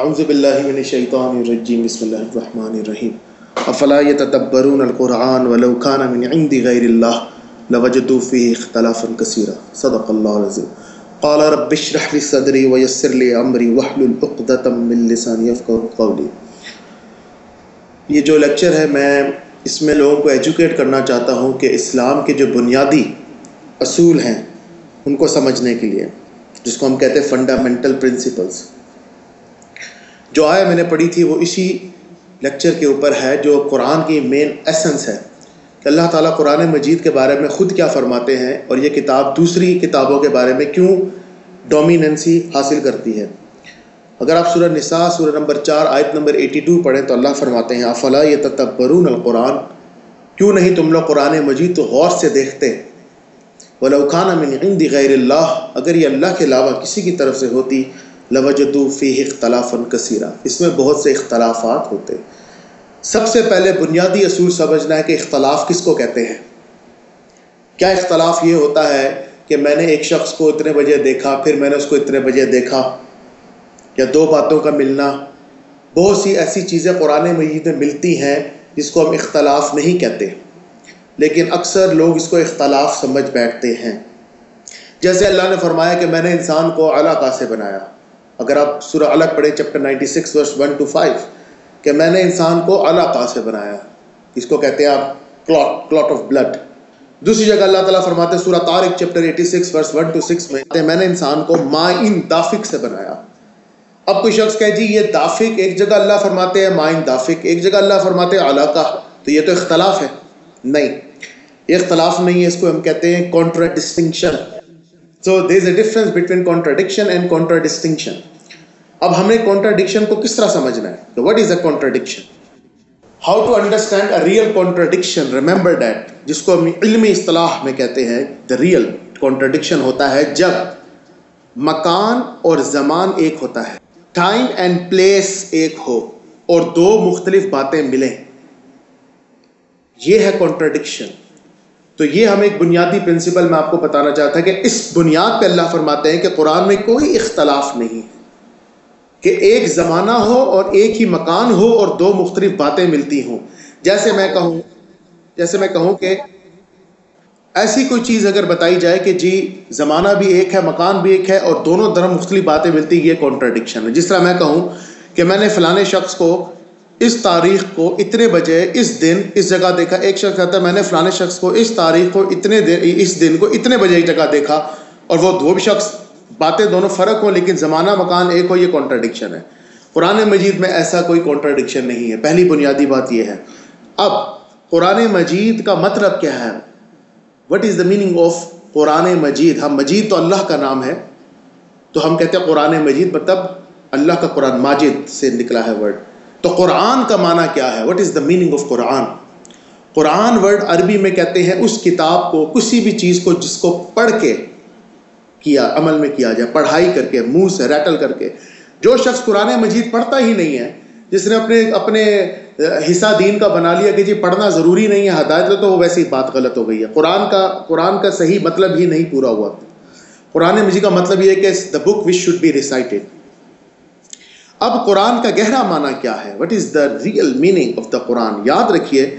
اعوذ باللہ من الشیطان الرجیم، بسم اللہ الرحمن الرحیم. افلا يتدبرون القرآن ولو كان من عند غیر اللہ لوجدوا فيه اختلافا كثيرا صدق اللہ العظیم. قال رب اشرح لي صدري ويسر لي امري واحلل عقدة من لساني يفقهوا قولي یہ جو لیکچر ہے، میں اس میں لوگوں کو ایجوکیٹ کرنا چاہتا ہوں کہ اسلام کے جو بنیادی اصول ہیں، ان کو سمجھنے کے لیے، جس کو ہم کہتے ہیں فنڈامنٹل پرنسپلس جو آئے میں نے پڑھی تھی وہ اسی لیکچر کے اوپر ہے، جو قرآن کی مین ایسنس ہے۔ کہ اللہ تعالیٰ قرآن مجید کے بارے میں خود کیا فرماتے ہیں اور یہ کتاب دوسری کتابوں کے بارے میں کیوں ڈومیننسی حاصل کرتی ہے۔ اگر آپ سورہ نساء، سورہ نمبر چار، آیت نمبر ایٹی ٹو پڑھیں تو اللہ فرماتے ہیں، افلا یہ تتبرون القرآن؟ کیوں نہیں تم لوگ قرآن مجید تو غور سے دیکھتے؟ ولاقان من عند غیر اللہ، اگر یہ اللہ کے علاوہ کسی کی طرف سے ہوتی لوجدو فی اختلاف کثیرہ۔ اس میں بہت سے اختلافات ہوتے سب سے پہلے بنیادی اصول سمجھنا ہے کہ اختلاف کس کو کہتے ہیں۔ کیا اختلاف یہ ہوتا ہے کہ میں نے ایک شخص کو اتنے بجے دیکھا، پھر میں نے اس کو اتنے بجے دیکھا؟ یا دو باتوں کا ملنا؟ بہت سی ایسی چیزیں قرآن مجید میں ملتی ہیں جس کو ہم اختلاف نہیں کہتے۔ لیکن اکثر لوگ اس کو اختلاف سمجھ بیٹھتے ہیں۔ جیسے اللہ نے فرمایا کہ میں نے انسان کو علاقہ سے بنایا۔ اگر آپ سورہ الگ پڑھیں چیپٹر 96 ورس 1 ٹو 5 کہ میں نے انسان کو علاقہ سے بنایا۔ اس کو کہتے ہیں آپ کلاٹ کلاٹ آف بلڈ دوسری جگہ اللہ تعالیٰ فرماتے ہیں، سورہ طارق چیپٹر 86 ورس 1 ٹو 6 میں میں نے انسان کو مائن دافق سے بنایا۔ اب کوئی شخص کہے جی یہ دافق ایک جگہ اللہ فرماتے ہیں، مائن دافق ایک جگہ اللہ فرماتے ہیں، علاقہ۔ تو یہ تو اختلاف ہے۔ نہیں، یہ اختلاف نہیں ہے، اس کو ہم کہتے ہیں contradistinction so there is a difference between contradiction and contradistinction اب ہمیں کانٹراڈکشن کو کس طرح سمجھنا ہے؟ What is a contradiction how to understand a real contradiction remember that جس کو ہم علمی اصطلاح میں کہتے ہیں دا ریئل کانٹراڈکشن ہوتا ہے جب مکان اور زمان ایک ہوتا ہے۔ ٹائم اینڈ پلیس ایک ہو اور دو مختلف باتیں ملیں۔ یہ ہے کانٹراڈکشن تو یہ ہم ایک بنیادی پرنسپل میں آپ کو بتانا چاہتا ہے کہ اس بنیاد پہ اللہ فرماتے ہیں کہ قرآن میں کوئی اختلاف نہیں ہے۔ کہ ایک زمانہ ہو اور ایک ہی مکان ہو اور دو مختلف باتیں ملتی ہوں۔ جیسے میں کہوں، جیسے میں کہوں کہ ایسی کوئی چیز اگر بتائی جائے کہ جی زمانہ بھی ایک ہے، مکان بھی ایک ہے اور دونوں طرف مختلف باتیں ملتی، یہ کانٹراڈکشن ہے۔ جس طرح میں کہوں کہ میں نے فلانے شخص کو اس تاریخ کو اتنے بجے، اس دن، اس جگہ دیکھا۔ ایک شخص کہتا ہے، میں نے فلانے شخص کو اس تاریخ کو اتنے دن، اس دن کو اتنے بجے ایک جگہ دیکھا۔ اور وہ دو بھی شخص، باتیں دونوں فرق ہوں، لیکن زمانہ، مکان ایک ہو، یہ کانٹراڈکشن ہے۔ قرآن مجید میں ایسا کوئی کانٹراڈکشن نہیں ہے۔ پہلی بنیادی بات یہ ہے۔ اب، قرآن مجید کا مطلب کیا ہے؟ What is the meaning of Quran Majeed? ہم مجید تو اللہ کا نام ہے۔ تو ہم کہتے ہیں قرآن مجید مطلب اللہ کا قرآن، ماجد سے نکلا ہے ورڈ تو قرآن کا معنی کیا ہے؟ What is the meaning of Quran Quran word عربی میں کہتے ہیں اس کتاب کو، کسی بھی چیز کو جس کو پڑھ کے کیا، عمل میں کیا جائے، پڑھائی کر کے، منہ سے ریٹل کر کے۔ جو شخص قرآن مجید پڑھتا ہی نہیں ہے، جس نے اپنے اپنے حصہ دین کا بنا لیا کہ جی پڑھنا ضروری نہیں ہے، ہدایت تو وہ ویسی بات غلط ہو گئی ہے۔ قرآن کا قرآن کا صحیح مطلب ہی نہیں پورا ہوا۔ قرآن مجید کا مطلب یہ ہے کہ the book which should be recited اب قرآن کا گہرا معنی کیا ہے؟ What is the real meaning of the Quran یاد رکھیے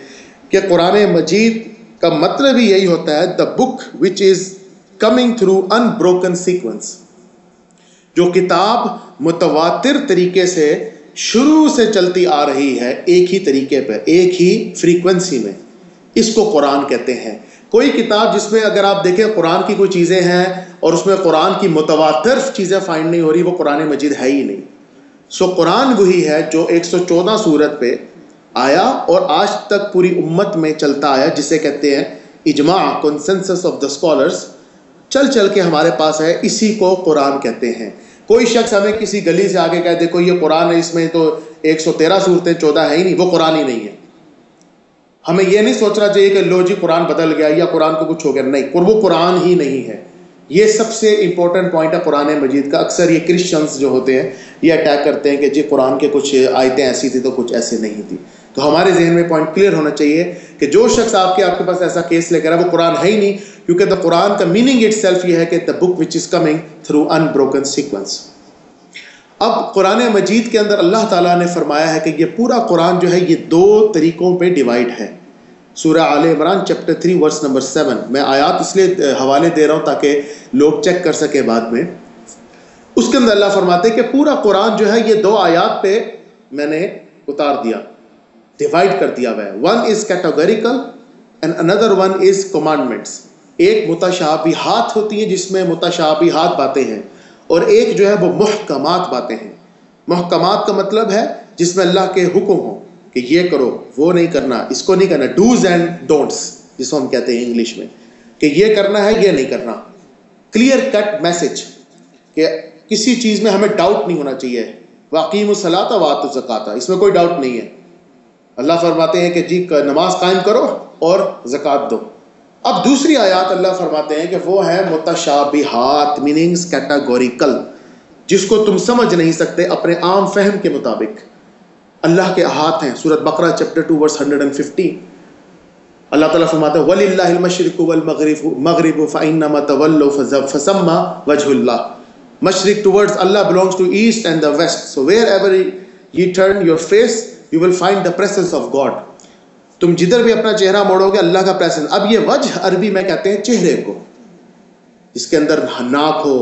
کہ قرآن مجید کا مطلب ہی یہی ہوتا ہے the book which is coming through unbroken sequence جو کتاب متواتر طریقے سے شروع سے چلتی آ رہی ہے ایک ہی طریقے پہ، ایک ہی فریکوینسی میں۔ اس کو قرآن کہتے ہیں۔ کوئی کتاب جس میں اگر آپ دیکھیں قرآن کی کوئی چیزیں ہیں اور اس میں قرآن کی متواتر چیزیں فائنڈ نہیں ہو رہی، وہ قرآن مجید ہے ہی نہیں۔ سو قرآن وہی ہے جو ایک سو چودہ صورت پہ آیا اور آج تک پوری امت میں چلتا آیا، جسے کہتے ہیں اجماع کنسنسس آف دا اسکالرس چل چل کے ہمارے پاس ہے، اسی کو قرآن کہتے ہیں۔ کوئی شخص ہمیں کسی گلی سے آگے کہہ دیکھو یہ قرآن ہے، اس میں تو ایک سو تیرہ صورتیں چودہ ہے ہی نہیں، وہ قرآن ہی نہیں ہے۔ ہمیں یہ نہیں سوچنا چاہیے کہ لو جی قرآن بدل گیا یا قرآن کو کچھ ہو گیا، نہیں وہ قرآن ہی نہیں ہے۔ یہ سب سے امپورٹنٹ پوائنٹ ہے قرآن مجید کا۔ اکثر یہ کرسچنس جو ہوتے ہیں، یہ اٹیک کرتے ہیں کہ جی قرآن کے کچھ آیتیں ایسی تھی تو کچھ ایسے نہیں تھی تو ہمارے ذہن میں پوائنٹ کلیئر ہونا چاہیے کہ جو شخص آپ کے آپ کے پاس ایسا کیس لے کر وہ قرآن ہے ہی نہیں۔ کیونکہ دا قرآن کا میننگ اٹ سیلف یہ ہے کہ the book which is coming through unbroken sequence اب قرآن مجید کے اندر اللہ تعالیٰ نے فرمایا ہے کہ یہ پورا قرآن جو ہے، یہ دو طریقوں پہ ڈیوائڈ ہے۔ سورہ عال Imran chapter three verse number seven میں آیات اس لیے حوالے دے رہا ہوں تاکہ لوگ چیک کر سکے بعد میں۔ اس کے اندر اللہ فرماتے کہ پورا قرآن جو ہے، یہ دو آیات پہ میں نے اتار دیا ڈیوائڈ کر دیا ہوا ہے۔ One is categorical and another one is commandments ایک متشابہات ہوتی ہیں جس میں متشابہات باتیں ہیں، اور ایک جو ہے، وہ محکمات باتیں ہیں۔ محکمات کا مطلب ہے جس میں اللہ کے حکم ہوں۔ کہ یہ کرو، وہ نہیں کرنا، اس کو نہیں کرنا ڈوز اینڈ ڈونٹس جس کو ہم کہتے ہیں انگلش میں، کہ یہ کرنا ہے، یہ نہیں کرنا۔ کلیئر کٹ میسج کہ کسی چیز میں ہمیں ڈاؤٹ نہیں ہونا چاہیے۔ واقعی مسلاتا وات زکاتا اس میں کوئی ڈاؤٹ نہیں ہے۔ اللہ فرماتے ہیں کہ جی نماز قائم کرو اور زکوٰۃ دو۔ اب دوسری آیات اللہ فرماتے ہیں کہ وہ ہے متشابہات میننگز کیٹاگوریکل جس کو تم سمجھ نہیں سکتے اپنے عام فہم کے مطابق۔ اللہ کے ہاتھ ہیں۔ سورت بقرہ chapter two verse hundred and fifty اللہ تعالیٰ فرماتے ہیں ولی اللہ المشرق والمغرب، مغرب فإنما تولوا فسمى وجه اللہ مشرق towards Allah belongs to east and the west. So wherever you turn your face you will find the presence of God. تم جدھر بھی اپنا چہرہ موڑو گے، اللہ کا پریسنس اب یہ وجہ عربی میں کہتے ہیں چہرے کو۔ جس کے اندر ناک ہو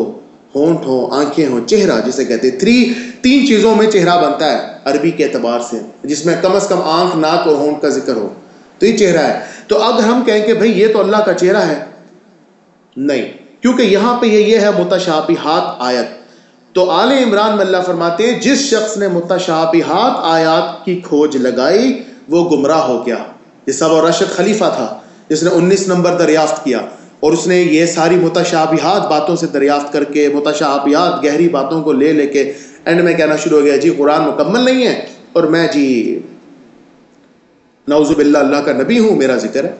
ہونٹ ہو آنکھیں ہو چہرہ، جسے کہتے ہیں تھری تین چیزوں میں چہرہ بنتا ہے عربی کے اعتبار سے، جس میں کم از کم آنکھ، ناک اور ہونٹ کا ذکر ہو۔ تو یہ چہرہ ہے۔ تو اگر ہم کہیں کہ بھئی یہ تو اللہ کا چہرہ ہے۔ نہیں، کیونکہ یہاں پہ یہ ہے متشابہات آیت۔ تو آل عمران میں اللہ فرماتے ہیں، جس شخص نے متشابہات آیات کی کھوج لگائی، وہ گمراہ ہو گیا۔ یہ سب اور رشد خلیفہ تھا۔ جس نے انیس نمبر دریافت کیا۔ اور اس نے یہ ساری متشابہات باتوں سے دریافت کر کے، متشابہات، گہری باتوں کو لے لے کے اینڈ میں کہنا شروع ہو گیا جی قرآن مکمل نہیں ہے. اور میں جی نعوذ باللہ، اللہ کا نبی ہوں، میرا ذکر ہے.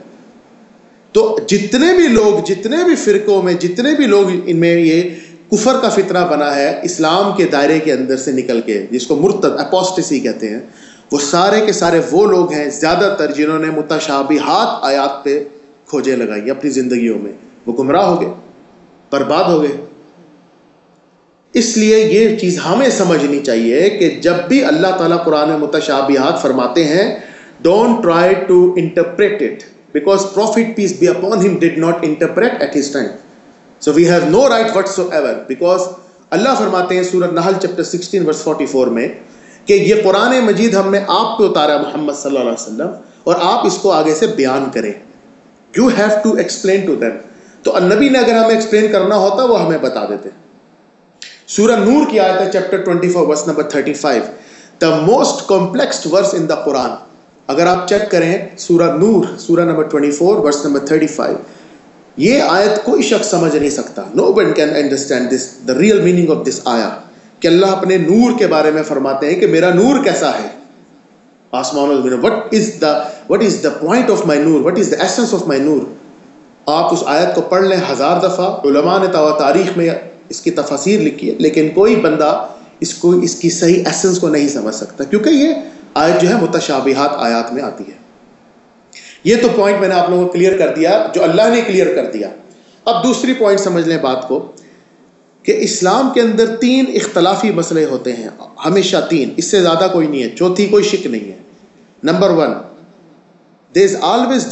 تو جتنے بھی لوگ، جتنے بھی فرقوں میں، جتنے بھی لوگ ان میں یہ کفر کا فطرہ بنا ہے، اسلام کے دائرے کے اندر سے نکل کے، جس کو مرتد اپوسٹسی کہتے ہیں، وہ سارے کے سارے وہ لوگ ہیں زیادہ تر جنہوں نے متشابہات آیات پہ کھوجیں لگائی اپنی زندگیوں میں۔ وہ گمراہ ہو گئے، برباد ہو گئے۔ اس لیے یہ چیز ہمیں سمجھنی چاہیے کہ جب بھی اللہ تعالیٰ قرآن متشابہات فرماتے ہیں don't try to interpret it because prophet peace be upon him did not interpret at his time so we have no right whatsoever because اللہ فرماتے ہیں سورت نحل chapter sixteen verse forty four میں کہ یہ قرآن مجید ہم نے آپ پہ اتارا محمد صلی اللہ علیہ وسلم اور آپ اس کو آگے سے بیان کریں۔ You have to explain to them تو نبی نے اگر ہمیں ایکسپلین کرنا ہوتا، وہ ہمیں بتا دیتے۔ سورہ نور کی آیت ہے chapter 24 verse number 35 the most complex verse in the Quran اگر آپ چیک کریں سورہ نور، سورہ نمبر 24 ورس نمبر 35 یہ آیت کوئی شخص سمجھ نہیں سکتا۔ No one can understand this the real meaning of this آیا کہ اللہ اپنے نور کے بارے میں فرماتے ہیں کہ میرا نور کیسا ہے۔ آسمان what is the what is the point of my Noor what is the essence of my نور آپ اس آیت کو پڑھ لیں ہزار دفعہ، علماء نے تاریخ میں اس کی تفاصیر لکھی ہے، لیکن کوئی بندہ اس کو اس کی صحیح ایسنس کو نہیں سمجھ سکتا، کیونکہ یہ آیت جو ہے متشابہات آیات میں آتی ہے۔ یہ تو پوائنٹ میں نے آپ لوگوں کو کلیئر کر دیا، جو اللہ نے کلیئر کر دیا۔ اب دوسری پوائنٹ سمجھ لیں بات کو، کہ اسلام کے اندر تین اختلافی مسئلے ہوتے ہیں، ہمیشہ تین، اس سے زیادہ کوئی نہیں ہے، چوتھی کوئی شک نہیں ہے۔ Number one there is always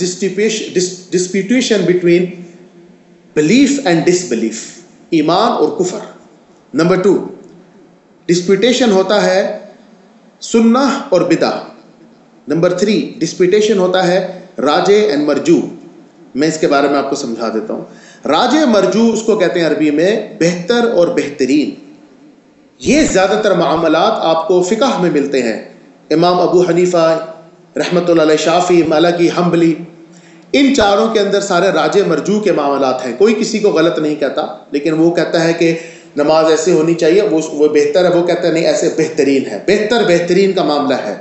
disputation between belief and disbelief ایمان اور کفر. نمبر ٹو ڈسپیوٹیشن ہوتا ہے سننا اور بدا نمبر تھری ڈسپیوٹیشن ہوتا ہے راجے اینڈ مرجو. میں اس کے بارے میں آپ کو سمجھا دیتا ہوں. راج مرجو اس کو کہتے ہیں عربی میں بہتر اور بہترین. یہ زیادہ تر معاملات آپ کو فقہ میں ملتے ہیں. امام ابو حنیفہ رحمۃ اللہ علیہ شافی، ملکی حمبلی ان چاروں کے اندر سارے راج مرجو کے معاملات ہیں۔ کوئی کسی کو غلط نہیں کہتا، لیکن وہ کہتا ہے کہ نماز ایسے ہونی چاہیے، وہ وہ بہتر ہے، وہ کہتا ہے نہیں، ایسے بہترین ہے۔ بہتر بہترین کا معاملہ ہے۔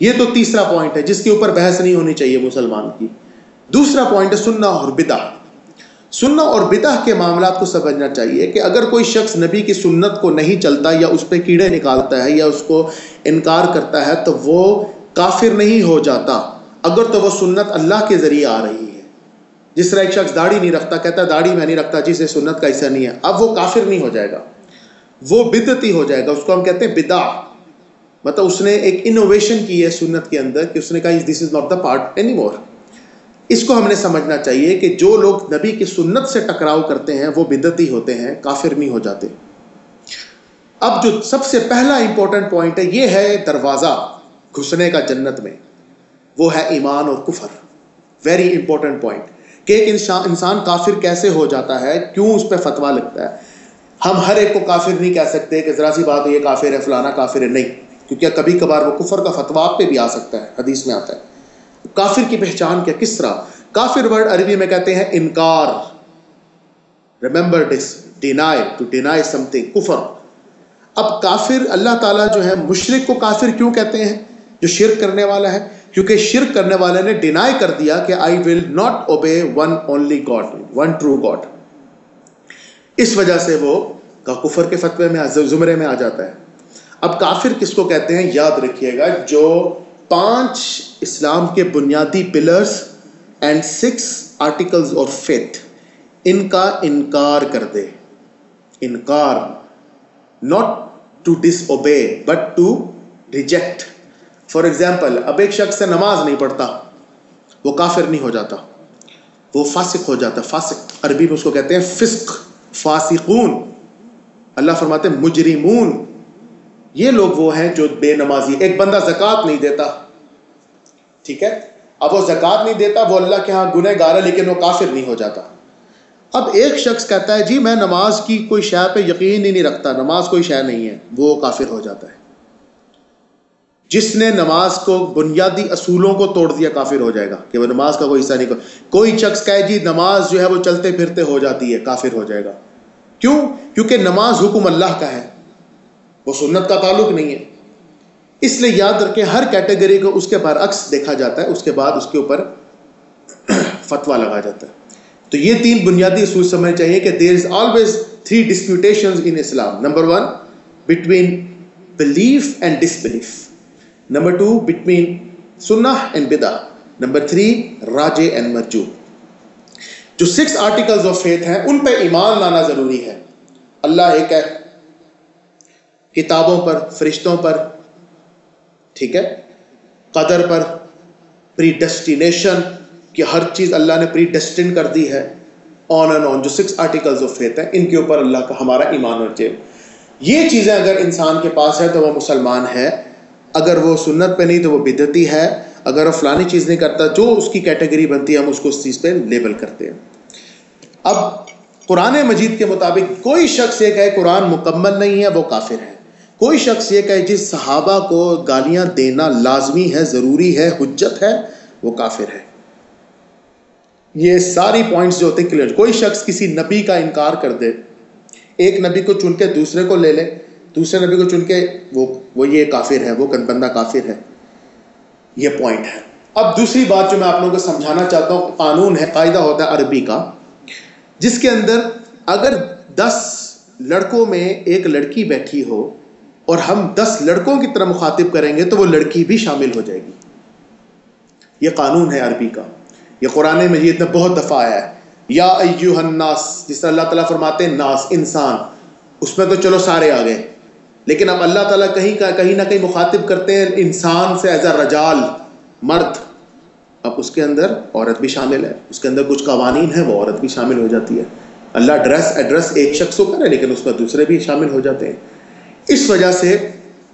یہ تو تیسرا پوائنٹ ہے، جس کے اوپر بحث نہیں ہونی چاہیے مسلمان کی۔ دوسرا پوائنٹ ہے سننا اور بدا سننا اور بدہ کے معاملات کو سمجھنا چاہیے کہ اگر کوئی شخص نبی کی سنت کو نہیں چلتا یا اس پہ کیڑے نکالتا ہے یا اس کو انکار کرتا ہے، تو وہ کافر نہیں ہو جاتا اگر تو وہ سنت اللہ کے ذریعے آ رہی ہے۔ جس طرح ایک شخص داڑھی نہیں رکھتا، کہتا داڑھی میں نہیں رکھتا جسے سنت کا حصہ نہیں ہے۔ اب وہ کافر نہیں ہو جائے گا۔ وہ بدتی ہو جائے گا۔ اس کو ہم کہتے ہیں بدا مطلب اس نے ایک انوویشن کی ہے سنت کے اندر کہ اس نے کہا this is not the part anymore اس کو ہم نے سمجھنا چاہیے کہ جو لوگ نبی کی سنت سے ٹکراؤ کرتے ہیں، وہ بدتی ہوتے ہیں، کافر نہیں ہو جاتے۔ اب جو سب سے پہلا امپورٹنٹ پوائنٹ ہے، یہ ہے دروازہ۔ گھسنے کا جنت میں، وہ ہے ایمان اور کفر۔ ویری امپورٹنٹ پوائنٹ کہ ایک انسان انسان کافر کیسے ہو جاتا ہے، کیوں اس پہ فتوا لگتا ہے؟ ہم ہر ایک کو کافر نہیں کہہ سکتے کہ ذرا سی بات یہ کافر ہے، فلانا کافر ہے، نہیں۔ کیونکہ کبھی کبھار وہ کفر کا فتوا پہ بھی آ سکتا ہے، حدیث میں آتا ہے۔ کافر کی پہچان کیا، کس طرح؟ کافر ورڈ عربی میں کہتے ہیں انکار۔ Remember this deny to deny something کفر۔ اب کافر اللہ تعالیٰ جو ہے مشرق کو کافر کیوں کہتے ہیں؟ جو شرک کرنے والا ہے، کیونکہ شرک کرنے والے نے ڈینائی کر دیا کہ I will not obey one only God one true God اس وجہ سے وہ کفر کے فتوے میں، زمرے میں آ جاتا ہے۔ اب کافر کس کو کہتے ہیں؟ یاد رکھیے گا، جو پانچ اسلام کے بنیادی pillars and six articles of faith ان کا انکار کر دے۔ انکار not to disobey but to reject for example اب ایک شخص سے نماز نہیں پڑھتا، وہ کافر نہیں ہو جاتا، وہ فاسق ہو جاتا، فاسق، عربی میں اس کو کہتے ہیں فسق، فاسقون۔ اللہ فرماتے ہیں مجرمون۔ یہ لوگ وہ ہیں جو بے نمازی، ایک بندہ زکوٰۃ نہیں دیتا، ٹھیک ہے؟ اب وہ زکوٰۃ نہیں دیتا، وہ اللہ کے ہاں گنہ گار ہے، لیکن وہ کافر نہیں ہو جاتا۔ اب ایک شخص کہتا ہے جی میں نماز کی کوئی شے پہ یقین ہی نہیں رکھتا، نماز کوئی شے نہیں ہے، وہ کافر ہو جاتا ہے۔ جس نے نماز کو بنیادی اصولوں کو توڑ دیا، کافر ہو جائے گا کہ وہ نماز کا کوئی حصہ نہیں کوئی شخص کہے جی نماز جو ہے وہ چلتے پھرتے ہو جاتی ہے، کافر ہو جائے گا۔ کیوں؟ کیونکہ نماز حکم اللہ کا ہے، وہ سنت کا تعلق نہیں ہے۔ اس لیے یاد رکھیں، ہر کیٹیگری کو اس کے برعکس دیکھا جاتا ہے، اس کے بعد اس کے اوپر فتوا لگا جاتا ہے۔ تو یہ تین بنیادی اصول سمجھنے چاہیے کہ there is always three disputation in Islam number one between belief and disbelief number two between سنہ اینڈ بدا نمبر تھری راجے اینڈ مرجو جو سکس آرٹیکلز آف فیتھ ہیں، ان پہ ایمان لانا ضروری ہے۔ اللہ ایک ہے۔ کتابوں پر، فرشتوں پر، ٹھیک ہے؟ قدر پر پری ڈیسٹینیشن کہ ہر چیز اللہ نے پری ڈیسٹن کر دی ہے۔ آن اینڈ آن جو سکس آرٹیکلز آف فیتھ ہیں، ان کے اوپر اللہ کا ہمارا ایمان اور جیب۔ یہ چیزیں اگر انسان کے پاس ہے تو وہ مسلمان ہے اگر وہ سنت پہ نہیں تو وہ بدتی ہے۔ اگر وہ فلانی چیز نہیں کرتا، جو اس کی کیٹیگری بنتی ہے، ہم اس کو اس چیز پہ لیبل کرتے ہیں۔ اب قرآن مجید کے مطابق کوئی شخص یہ کہے قرآن مکمل نہیں ہے، وہ کافر ہے۔ کوئی شخص یہ کہے جس صحابہ کو گالیاں دینا لازمی ہے، ضروری ہے، حجت ہے، وہ کافر ہے۔ یہ ساری پوائنٹس جو ہوتے ہیں کلیئر کوئی شخص کسی نبی کا انکار کر دے، ایک نبی کو چن کے دوسرے کو لے لے دوسرے نبی کو چن کے وہ وہ یہ کافر ہے، وہ بندہ کافر ہے۔ یہ پوائنٹ ہے۔ اب دوسری بات جو میں آپ لوگوں کو سمجھانا چاہتا ہوں، قانون ہے، قاعدہ ہوتا ہے عربی کا، جس کے اندر اگر دس لڑکوں میں ایک لڑکی بیٹھی ہو اور ہم دس لڑکوں کی طرح مخاطب کریں گے تو وہ لڑکی بھی شامل ہو جائے گی۔ یہ قانون ہے عربی کا۔ یہ قرآن مجید میں بہت دفعہ آیا ہے۔ یا ایوہ الناس، جس طرح اللہ تعالیٰ فرماتے ہیں، ناس، انسان۔ اس میں تو چلو سارے آ گئے۔ لیکن اب اللہ تعالیٰ کہیں کا کہیں نہ کہیں مخاطب کرتے ہیں انسان سے ایز اے رجال، مرد۔ اب اس کے اندر عورت بھی شامل ہے۔ اس کے اندر کچھ قوانین ہیں، وہ عورت بھی شامل ہو جاتی ہے۔ اللہ ڈریس ایڈریس ایک شخص کو کرے لیکن اس میں دوسرے بھی شامل ہو جاتے ہیں۔ اس وجہ سے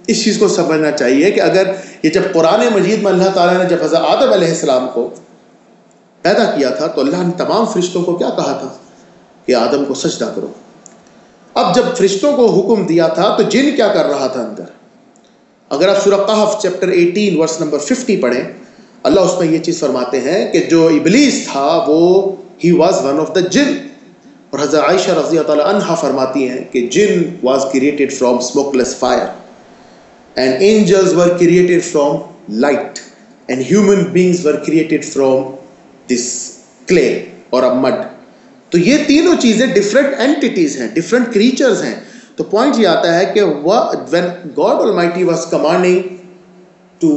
اس چیز کو سمجھنا چاہیے کہ اگر یہ جب قرآن مجید میں اللہ تعالیٰ نے جب حضرت آدم علیہ السلام کو پیدا کیا تھا، تو اللہ نے تمام فرشتوں کو کیا کہا تھا؟ کہ آدم کو سجدہ کرو۔ اب جب فرشتوں کو حکم دیا تھا تو جن کیا کر رہا تھا اندر؟ اگر آپ سورہ قحف چیپٹر 18 ورس نمبر 50 پڑھیں، اللہ اس میں یہ چیز فرماتے ہیں کہ جو ابلیس تھا، وہ ہی واز ون آف دا جن اور حضرت عائشہ رضی اللہ عنہ فرماتی ہیں کہ جن was created from smokeless fire and angels were created from light and human beings were created from this clay اور اب مڈ۔ تو یہ تینوں چیزیں ڈفرینٹ اینٹیز ہیں ڈفرینٹ کریچرز ہیں. تو پوائنٹ یہ آتا ہے کہ when God almighty was commanding to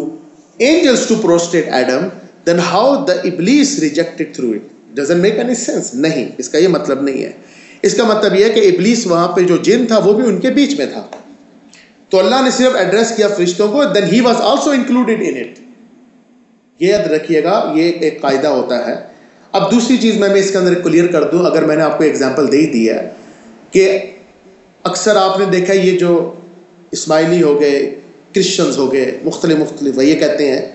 angels to prostrate Adam then how the ابلیس rejected through it doesn't make any sense نہیں اس کا یہ مطلب نہیں ہے اس کا مطلب یہ ہے کہ ابلیس وہاں پہ جو جن تھا وہ بھی ان کے بیچ میں تھا تو اللہ نے صرف ایڈریس کیا فرشتوں کو then he was also included in it یہ یاد رکھیے گا، یہ ایک قاعدہ ہوتا ہے۔ اب دوسری چیز میں میں اس کے اندر کلیئر کر دوں، اگر میں نے آپ کو ایگزامپل دے ہی دی ہے کہ اکثر آپ نے دیکھا یہ جو اسماعیلی ہو گئے، کرسچنز ہو گئے، مختلف مختلف یہ کہتے ہیں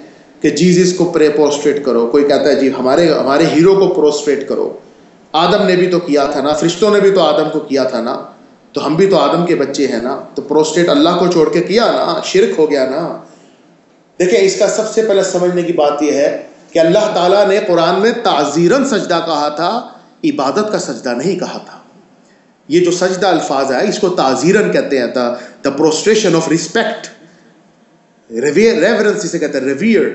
کہ جیزس کو پرے پروسٹریٹ کرو۔ کوئی کہتا ہے جی ہمارے ہمارے ہیرو کو پروسٹریٹ کرو۔ آدم نے بھی تو کیا تھا نا، فرشتوں نے بھی تو آدم کو کیا تھا نا۔ تو ہم بھی تو آدم کے بچے ہیں نا۔ تو پروسٹیٹ اللہ کو چھوڑ کے کیا نا، شرک ہو گیا نا۔ دیکھیں، اس کا سب سے پہلے سمجھنے کی بات یہ ہے کہ اللہ تعالیٰ نے قرآن میں تعزیرن سجدہ کہا تھا، عبادت کا سجدہ نہیں کہا تھا۔ یہ جو سجدہ الفاظ ہے، اس کو تعزیرن کہتے ہیں the prostration of respect reverence اسے کہتے ہیں ریویئر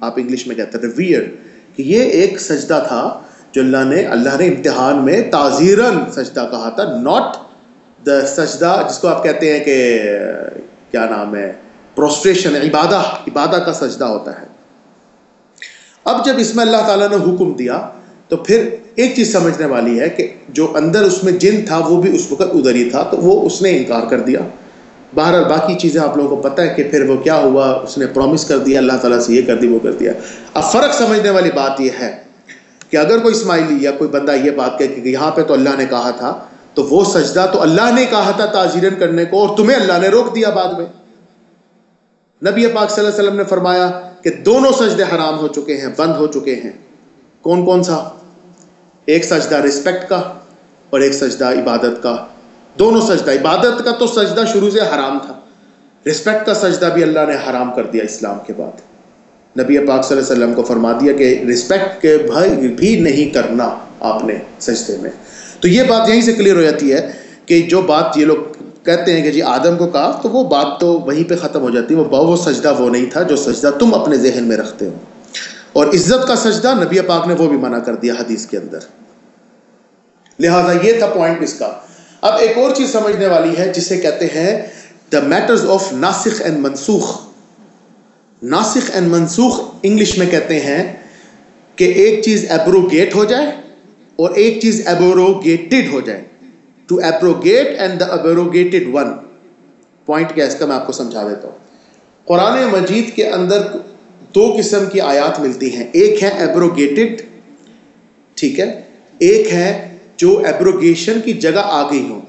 آپ انگلش میں کہتے ہیں ریویئر کہ یہ ایک سجدہ تھا جو اللہ نے اللہ نے امتحان میں تعزیرن سجدہ کہا تھا ناٹ دا سجدہ جس کو آپ کہتے ہیں کہ، کیا نام ہے پروسٹریشن عبادہ عبادہ کا سجدہ ہوتا ہے۔ اب جب اس میں اللہ تعالیٰ نے حکم دیا، تو پھر ایک چیز سمجھنے والی ہے کہ جو اندر اس میں جن تھا، وہ بھی اس وقت ادھر ہی تھا، تو وہ اس نے انکار کر دیا۔ بہرحال باقی چیزیں آپ لوگوں کو پتہ ہے کہ پھر وہ کیا ہوا، اس نے پرومس کر دیا، اللہ تعالیٰ سے یہ کر دی، وہ کر دیا۔ اب فرق سمجھنے والی بات یہ ہے کہ اگر کوئی اسماعیلی یا کوئی بندہ یہ بات کہ یہاں پہ تو اللہ نے کہا تھا، تو وہ سجدہ تو اللہ نے کہا تھا تعزیرن کرنے کو اور تمہیں اللہ نے روک دیا بعد میں۔ نبی پاک صلی اللہ علیہ وسلم نے فرمایا کہ دونوں سجدے حرام ہو چکے ہیں، بند ہو چکے ہیں۔ کون کون سا؟ ایک سجدہ رسپیکٹ کا اور ایک سجدہ عبادت کا۔ دونوں سجدہ، عبادت کا تو سجدہ شروع سے حرام تھا۔ رسپیکٹ کا سجدہ بھی اللہ نے حرام کر دیا اسلام کے بعد۔ نبی پاک صلی اللہ علیہ وسلم کو فرما دیا کہ رسپیکٹ کے بھائی بھی نہیں کرنا آپ نے سجدے میں۔ تو یہ بات یہیں سے کلیئر ہو جاتی ہے کہ جو بات یہ لوگ کہتے ہیں کہ جی آدم کو کہا تو وہ بات تو وہیں پہ ختم ہو جاتی ہے، وہ وہ سجدہ وہ نہیں تھا جو سجدہ تم اپنے ذہن میں رکھتے ہو۔ اور عزت کا سجدہ نبی پاک نے وہ بھی منع کر دیا حدیث کے اندر۔ لہٰذا یہ تھا پوائنٹ اس کا۔ اب ایک اور چیز سمجھنے والی ہے، جسے کہتے ہیں دا میٹرز آف ناسخ اینڈ منسوخ ناسخ اینڈ منسوخ انگلش میں کہتے ہیں کہ ایک چیز ایبروگیٹ ہو جائے اور ایک چیز ایبروگیٹڈ ہو جائے۔ To abrogate and the abrogated one point کیا اس کا میں آپ کو سمجھا دیتا ہوں۔ قرآن مجید کے اندر دو قسم کی آیات ملتی ہیں۔ ایک ہے ایبروگیٹڈ ٹھیک ہے۔ ایک ہے جو ایبروگیشن کی جگہ آ گئی ہو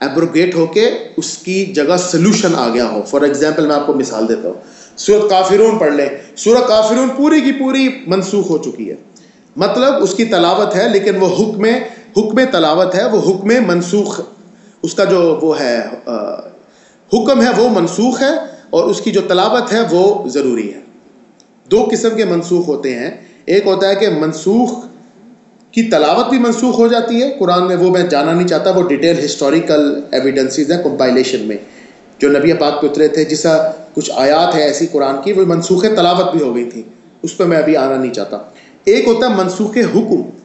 ایبروگیٹ ہو کے اس کی جگہ سلوشن آ گیا ہو۔ فار ایگزامپل میں آپ کو مثال دیتا ہوں۔ سورت کافرون پڑھ لیں۔ سورت کافرون پوری کی پوری منسوخ ہو چکی ہے۔ مطلب اس کی تلاوت ہے، لیکن وہ حکم حکم تلاوت ہے، وہ حکم منسوخ اس کا جو وہ ہے حکم ہے، وہ منسوخ ہے اور اس کی جو تلاوت ہے، وہ ضروری ہے۔ دو قسم کے منسوخ ہوتے ہیں۔ ایک ہوتا ہے کہ منسوخ کی تلاوت بھی منسوخ ہو جاتی ہے۔ قرآن میں وہ میں جانا نہیں چاہتا، وہ ڈیٹیل ہسٹوریکل ایویڈنسیز ہیں کمپائلیشن میں۔ جو نبی پاک پہ اترے تھے جسا کچھ آیات ہے ایسی قرآن کی، وہ منسوخ تلاوت بھی ہو گئی تھی۔ اس پہ میں ابھی آنا نہیں چاہتا۔ ایک ہوتا ہے منسوخ حکم۔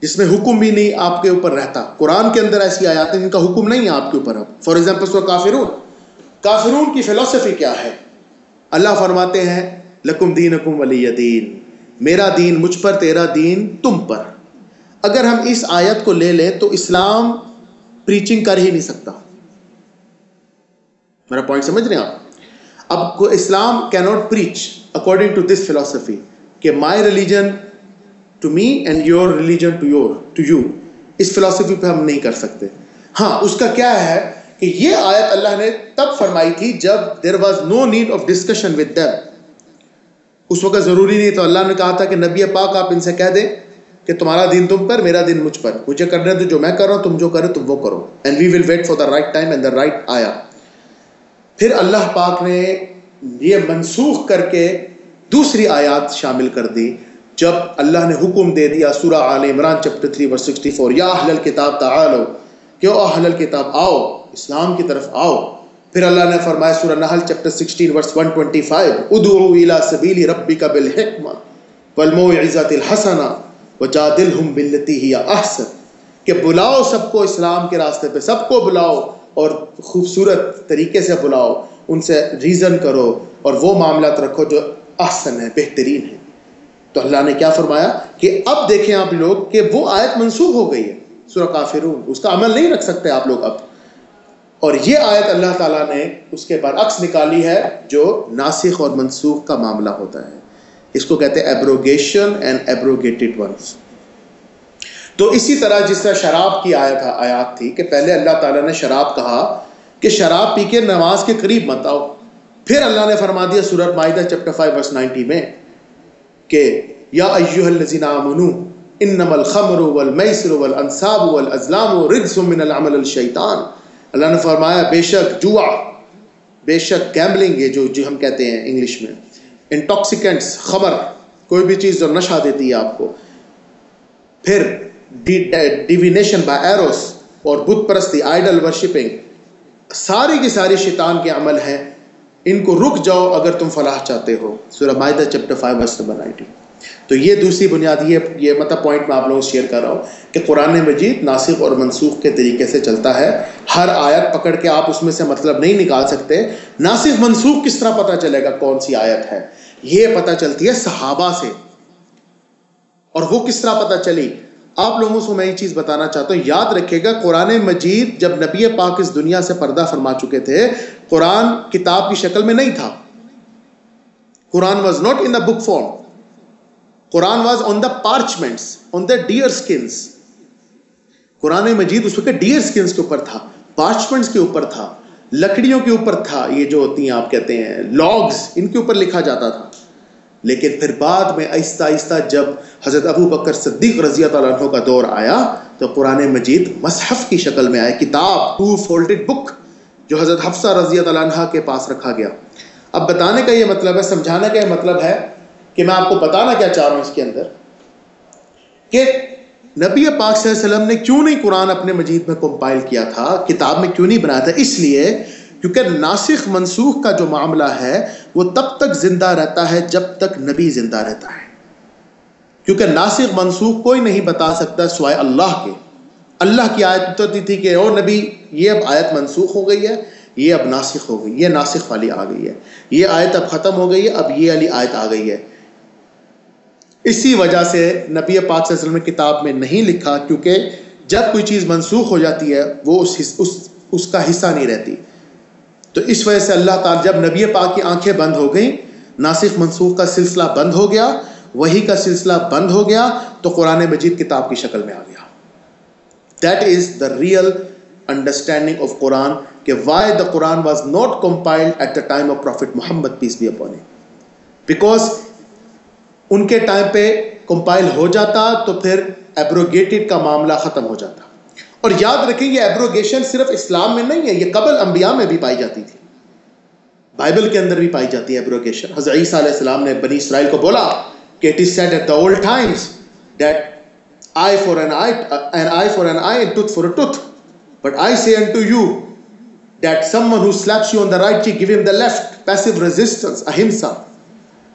جس میں حکم بھی نہیں آپ کے اوپر رہتا۔ قرآن کے اندر ایسی آیات ہیں جن کا حکم نہیں ہے آپ کے اوپر۔ اب فار ایگزامپل کافرون۔ کافرون کی فلسفی کیا ہے؟ اللہ فرماتے ہیں، لکم دین اکم ولی دین۔ میرا دین مجھ پر، تیرا دین تم پر۔ اگر ہم اس آیت کو لے لیں تو اسلام پریچنگ کر ہی نہیں سکتا۔ میرا پوائنٹ سمجھ رہے ہیں آپ؟ اب اسلام کی not preach according to this philosophy کہ my religion to me and your religion to your to you us philosophy پہ ہم نہیں کر سکتے۔ ہاں اس کا کیا ہے کہ یہ آیت اللہ نے تب فرمائی تھی جب there was no need of discussion with them اس وقت ضروری نہیں تو اللہ نے کہا تھا کہ نبی پاک آپ ان سے کہہ دیں کہ تمہارا دین تم پر، میرا دین مجھ پر۔ مجھے کرنے تو جو میں کر رہا ہوں، تم جو کرے تم وہ کرو۔ And we will wait for the right time and the right آیا۔ پھر اللہ پاک نے یہ منسوخ کر کے دوسری آیات شامل کر دی۔ جب اللہ نے حکم دے دیا سورہ آل عمران چپٹر 3 ورس 64 یا اہل الکتاب تعالو، کہ او اہل الکتاب آؤ، اسلام کی طرف آؤ۔ پھر اللہ نے فرمایا سورہ نحل چپٹر 16 ورس 125 ادعو الى سبیل ربک بالحکمہ والموعظۃ الحسنہ وجادلہم باللتی ہی احسن۔ کہ بلاؤ سب کو اسلام کے راستے پہ، سب کو بلاؤ اور خوبصورت طریقے سے بلاؤ، ان سے ریزن کرو اور وہ معاملات رکھو جو احسن ہے بہترین ہے تو اللہ نے کیا فرمایا کہ اب دیکھیں آپ لوگ کہ وہ آیت منسوخ ہو گئی ہے سورہ کافرون، اس کا عمل نہیں رکھ سکتے آپ لوگ اب۔ اور یہ آیت اللہ تعالیٰ نے اس کے برعکس نکالی ہے جو ناسخ اور منسوخ کا معاملہ ہوتا ہے۔ اس کو کہتے ہیں ایبروگیشن اینڈ ایبروگیٹڈ ونس تو اسی طرح جس طرح شراب کی آیت، آیات تھی کہ پہلے اللہ تعالیٰ نے شراب کہا کہ شراب پی کے نماز کے قریب مت آؤ۔ پھر اللہ نے فرما دیا سورت معاہدہ چیپٹر 5 ورس 90 میں کہ یا ایوہ الذین آمنو انما الخمر والمیسر والانصاب والازلام رجس من العمل الشیطان۔ اللہ نے فرمایا، بے شک جوا، بے شک گیمبلنگ یہ جو جو ہم کہتے ہیں انگلش میں انٹاکسیکنٹس خبر کوئی بھی چیز جو نشہ دیتی ہے آپ کو۔ پھر ڈیوینیشن بائی ایروس اور بت پرستی آئیڈل ورشپنگ ساری کی ساری شیطان کے عمل ہیں۔ ان کو رک جاؤ اگر تم فلاح چاہتے ہو۔ سورہ معاہدہ چیپٹر 5 ورس نمبر 90 تو یہ دوسری بنیاد، یہ یہ مطلب پوائنٹ میں آپ لوگوں سے شیئر کر رہا ہوں کہ قرآن مجید ناسخ اور منسوخ کے طریقے سے چلتا ہے۔ ہر آیت پکڑ کے آپ اس میں سے مطلب نہیں نکال سکتے۔ ناسخ، منسوخ کس طرح پتہ چلے گا کون سی آیت ہے؟ یہ پتہ چلتی ہے صحابہ سے۔ اور وہ کس طرح پتہ چلی؟ آپ لوگوں سے میں یہ چیز بتانا چاہتا ہوں، یاد رکھے گا، قرآن مجید جب نبی پاک اس دنیا سے پردہ فرما چکے تھے، قرآن کتاب کی شکل میں نہیں تھا۔ Quran was not in the book form Quran was on the parchments on the deer skins قرآن مجید اس وقت ڈیئر اسکنس کے اوپر تھا پارچمنٹس کے اوپر تھا، لکڑیوں کے اوپر تھا، یہ جو ہوتی ہیں آپ کہتے ہیں لاگز ان کے اوپر لکھا جاتا تھا۔ لیکن پھر بعد میں آہستہ آہستہ جب حضرت ابو بکر صدیق رضی اللہ عنہ کا دور آیا، تو قرآن مجید مصحف کی شکل میں آئے کتاب، ٹو فولڈڈ بک جو حضرت حفصہ رضی اللہ عنہ کے پاس رکھا گیا۔ اب بتانے کا یہ مطلب ہے، سمجھانے کا یہ مطلب ہے کہ میں آپ کو بتانا کیا چاہ رہا ہوں اس کے اندر کہ نبی پاک صلی اللہ علیہ وسلم نے کیوں نہیں قرآن اپنے مجید میں کمپائل کیا تھا، کتاب میں کیوں نہیں بنایا تھا؟ اس لیے کیونکہ ناسخ منسوخ کا جو معاملہ ہے وہ تب تک زندہ رہتا ہے جب تک نبی زندہ رہتا ہے۔ کیونکہ ناسخ منسوخ کوئی نہیں بتا سکتا سوائے اللہ کے۔ اللہ کی آیت اترتی تھی کہ او نبی یہ اب آیت منسوخ ہو گئی ہے یہ اب ناسخ ہو گئی یہ ناسخ والی آ گئی ہے۔ یہ آیت اب ختم ہو گئی ہے اب یہ والی آیت آ گئی ہے۔ اسی وجہ سے نبی پاک صلی اللہ علیہ وسلم کتاب میں نہیں لکھا کیونکہ جب کوئی چیز منسوخ ہو جاتی ہے وہ اس, اس, اس کا حصہ نہیں رہتی۔ تو اس وجہ سے اللہ تعالیٰ جب نبی پاک کی آنکھیں بند ہو گئیں ناسخ منسوخ کا سلسلہ بند ہو گیا، وہی کا سلسلہ بند ہو گیا، تو قرآن مجید کتاب کی شکل میں آ گیا۔ That is the real understanding of Quran کہ why the Quran was not compiled at the time of prophet Muhammad peace be upon because ان کے ٹائم پہ کمپائل ہو جاتا، تو پھر ایبروگیٹڈ کا معاملہ ختم ہو جاتا۔ اور یاد رکھیں یہ ایبروگیشن صرف اسلام میں نہیں ہے، یہ قبل انبیاء میں بھی پائی جاتی تھی۔ بائبل کے اندر بھی پائی جاتی ہے ایبروگیشن حضرت عیسیٰ علیہ السلام نے بنی اسرائیل کو بولا کہ it is said at the old times that eye for an eye an eye for an eye tooth for a tooth but I say unto you that someone who slaps you on the right cheek give him the left passive resistance ahimsa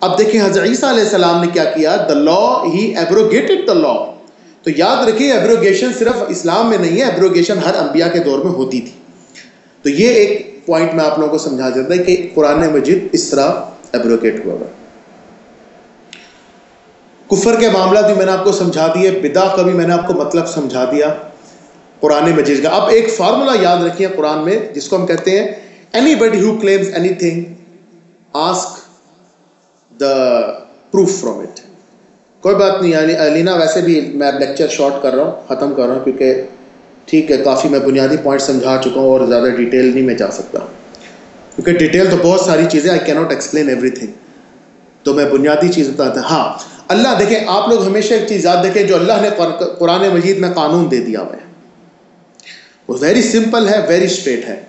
اب دیکھیں حضرت عیسیٰ علیہ السلام نے کیا کیا؟ دا لا ہی abrogated دا لا تو یاد رکھیں ایبروگیشن صرف اسلام میں نہیں ہے ایبروگیشن ہر انبیاء کے دور میں ہوتی تھی۔ تو یہ ایک پوائنٹ میں آپ لوگوں کو سمجھا دیتا ہے کہ قرآن مجید اس طرح ایبروگیٹ ہوا کفر کے معاملہ بھی میں نے آپ کو سمجھا دیے بدا کا بھی میں نے آپ کو مطلب سمجھا دیا قرآن مجید کا۔ اب ایک فارمولا یاد رکھیے قرآن میں، جس کو ہم کہتے ہیں anybody who claims anything ask the proof from it کوئی بات نہیں یعنی علینا ویسے بھی میں لیکچر شارٹ کر رہا ہوں، ختم کر رہا ہوں، کیونکہ ٹھیک ہے، کافی میں بنیادی پوائنٹ سمجھا چکا ہوں اور زیادہ ڈیٹیل نہیں میں جا سکتا۔ کیونکہ ڈیٹیل تو بہت ساری چیزیں آئی کی ناٹ ایکسپلین ایوری تھنگ تو میں بنیادی چیز بتاتا ہوں۔ ہاں اللہ دیکھیں، آپ لوگ ہمیشہ ایک چیز یاد دیکھیں، جو اللہ نے قرآن مجید میں قانون دے دیا ہوا ہے۔ وہ ویری سمپل ہے ویری اسٹریٹ ہے۔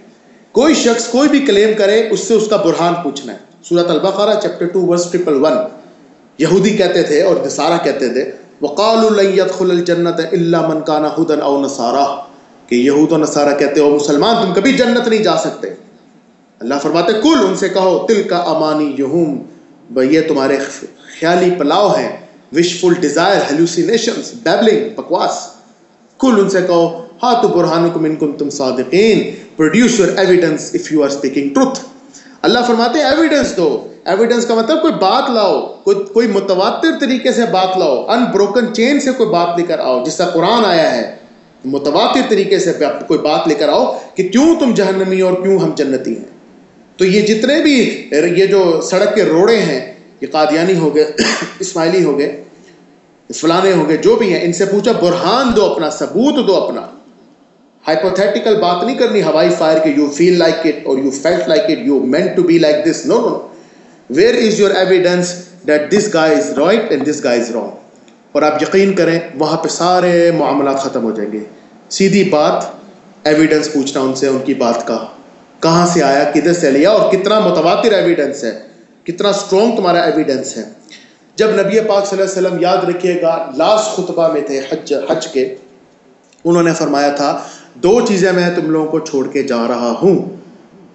کوئی شخص کوئی بھی کلیم کرے، اس سے اس کا برہان پوچھنا ہے۔ سورت البقرہ chapter two verse triple one یہودی کہتے تھے اور نصارہ کہتے تھے وقال يدخل الجنت الا من كان هدى او نصارى۔ کہ یہود و نصارہ کہتے ہو مسلمان، تم کبھی جنت نہیں جا سکتے۔ اللہ فرماتے، کل ان سے کہو تل کا امانی یہوم یہ تمہارے خیالی پلاؤ ہیں۔ وشفل ڈیزائر ہیلوسینیشنز بیبلنگ بکواس۔ کل ان سے کہو ہاں تو برہانکم ان تم صادقین۔ Produce your evidence if you are speaking truth اللہ فرماتے ایویڈنس دو۔ ایویڈنس کا مطلب کوئی بات لاؤ، کوئی کوئی متواتر طریقے سے بات لاؤ ان بروکن چین سے کوئی بات لے کر آؤ، جس کا قرآن آیا ہے، متواتر طریقے سے کوئی بات لے کر آؤ کہ کیوں تم جہنمی اور کیوں ہم جنتی ہیں؟ تو یہ جتنے بھی یہ جو سڑک کے روڑے ہیں، یہ قادیانی ہو گئے، اسماعیلی ہو گئے، فلانے ہو گئے، جو بھی ہیں، ان سے پوچھا، برہان دو اپنا، ثبوت دو اپنا۔ ہائپوتھیٹیکل بات نہیں کرنی، ہوائی فائر کے یو فیل لائک اٹ اور you felt like it you meant to be like this no no where is your evidence that this guy is right and this guy is wrong اور آپ یقین کریں، وہاں پہ سارے معاملات ختم ہو جائیں گے۔ سیدھی بات ایویڈنس پوچھنا ان سے، ان کی بات کا۔ کہاں سے آیا، کدھر سے لیا، اور کتنا متواتر ایویڈنس ہے۔ کتنا اسٹرانگ تمہارا ایویڈنس ہے۔ جب نبی پاک صلی اللہ علیہ وسلم یاد رکھیے گا لاسٹ خطبہ میں تھے حج حج کے، انہوں نے فرمایا تھا، دو چیزیں میں تم لوگوں کو چھوڑ کے جا رہا ہوں۔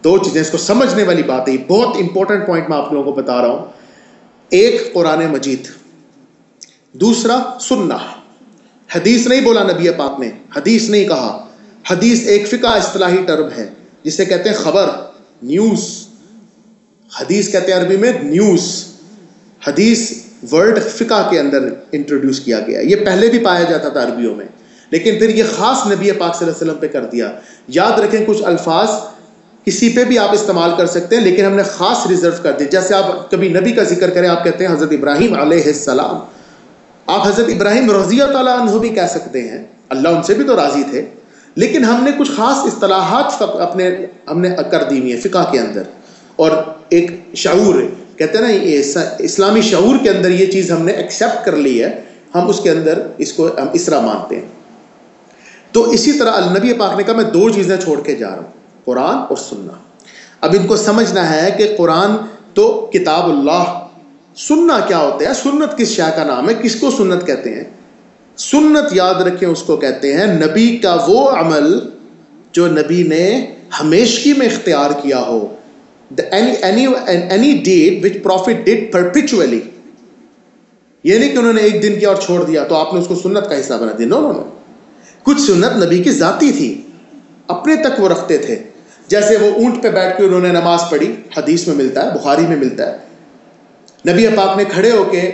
دو چیزیں اس کو سمجھنے والی بات ہے. بہت امپورٹنٹ پوائنٹ میں آپ لوگوں کو بتا رہا ہوں. ایک قرآن مجید. دوسرا سننا. حدیث نہیں بولا نبی پاک نے. حدیث نہیں کہا. حدیث ایک فقہ اصطلاحی ٹرم ہے، جسے کہتے ہیں خبر نیوز حدیث کہتے ہیں عربی میں نیوز حدیث ورلڈ فقہ کے اندر انٹروڈیوس کیا گیا. یہ پہلے بھی پایا جاتا تھا عربیوں میں. لیکن پھر یہ خاص نبی پاک صلی اللہ علیہ وسلم پہ کر دیا. یاد رکھیں کچھ الفاظ کسی پہ بھی آپ استعمال کر سکتے ہیں، لیکن ہم نے خاص ریزرو کر دی۔ جیسے آپ کبھی نبی کا ذکر کریں، آپ کہتے ہیں حضرت ابراہیم علیہ السلام۔ آپ حضرت ابراہیم رضی اللہ عنہ بھی کہہ سکتے ہیں۔ اللہ ان سے بھی تو راضی تھے۔ لیکن ہم نے کچھ خاص اصطلاحات اپنے، ہم نے کر دی ہوئی ہیں فقہ کے اندر۔ اور ایک شعور کہتے ہیں نا اسلامی شعور کے اندر یہ چیز ہم نے ایکسیپٹ کر لی ہے۔ ہم اس کے اندر اس کو ہم اسرا مانتے ہیں۔ تو اسی طرح النبی پاک نے کہا، میں دو چیزیں چھوڑ کے جا رہا ہوں۔ قرآن اور سننا۔ اب ان کو سمجھنا ہے کہ قرآن تو کتاب اللہ، سننا کیا ہوتا ہے سنت کس شاہ کا نام ہے؟ کس کو سنت کہتے ہیں؟ سنت یاد رکھیں، اس کو کہتے ہیں نبی کا وہ عمل جو نبی نے ہمیشگی میں اختیار کیا ہو۔ Any deed which prophet did perpetually یہ نہیں کہ انہوں نے ایک دن کیا اور چھوڑ دیا تو آپ نے اس کو سنت کا حصہ بنا دیا۔ نو نو نو کچھ سنت نبی کی ذاتی تھی، اپنے تک وہ رکھتے تھے۔ جیسے وہ اونٹ پہ بیٹھ کے انہوں نے نماز پڑھی، حدیث میں ملتا ہے، بخاری میں ملتا ہے۔ نبی پاک نے کھڑے ہو کے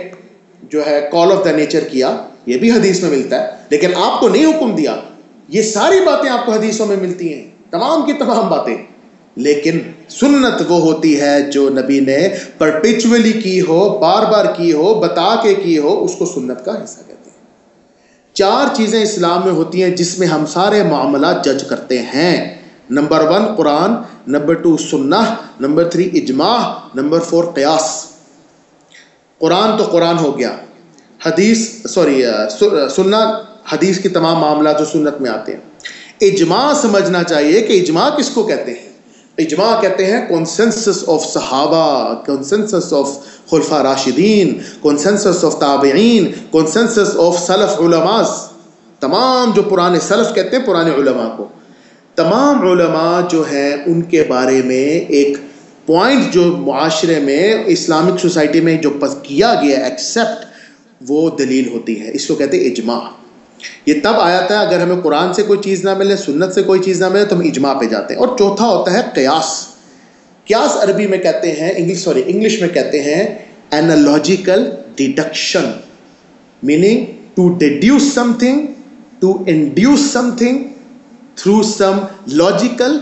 جو ہے کال آف دا نیچر کیا، یہ بھی حدیث میں ملتا ہے۔ لیکن آپ کو نہیں حکم دیا، یہ ساری باتیں آپ کو حدیثوں میں ملتی ہیں۔ تمام کی تمام باتیں۔ لیکن سنت وہ ہوتی ہے جو نبی نے پرپیچولی کی ہو، بار بار کی ہو، بتا کے کی ہو، اس کو سنت کا حصہ کہتے ہیں۔ چار چیزیں اسلام میں ہوتی ہیں جس میں ہم سارے معاملات جج کرتے ہیں۔ Number one Quran number two سننا نمبر تھری اجماع نمبر فور قیاس قرآن تو قرآن ہو گیا. حدیث سوری سننا حدیث کی تمام معاملات جو سنت میں آتے ہیں. اجماع سمجھنا چاہیے کہ اجماع کس کو کہتے ہیں؟ اجماع کہتے ہیں کونسنسس آف صحابہ کونسنسس آف خلفہ راشدین کونسنسس آف تابعین کونسنسس آف سلف علماء تمام جو پرانے سلف کہتے ہیں پرانے علماء کو. تمام علماء جو ہیں ان کے بارے میں ایک پوائنٹ جو معاشرے میں اسلامک سوسائٹی میں جو کیا گیا ایکسیپٹ وہ دلیل ہوتی ہے۔ اس کو کہتے ہیں اجماع۔ یہ تب آیا تھا اگر ہمیں قرآن سے کوئی چیز نہ ملے، سنت سے کوئی چیز نہ ملے تو ہم اجماع پہ جاتے ہیں۔ اور چوتھا ہوتا ہے قیاس۔ قیاس عربی میں کہتے ہیں، انگلش، سوری، انگلش میں کہتے ہیں analogical deduction meaning to deduce something to induce something through some logical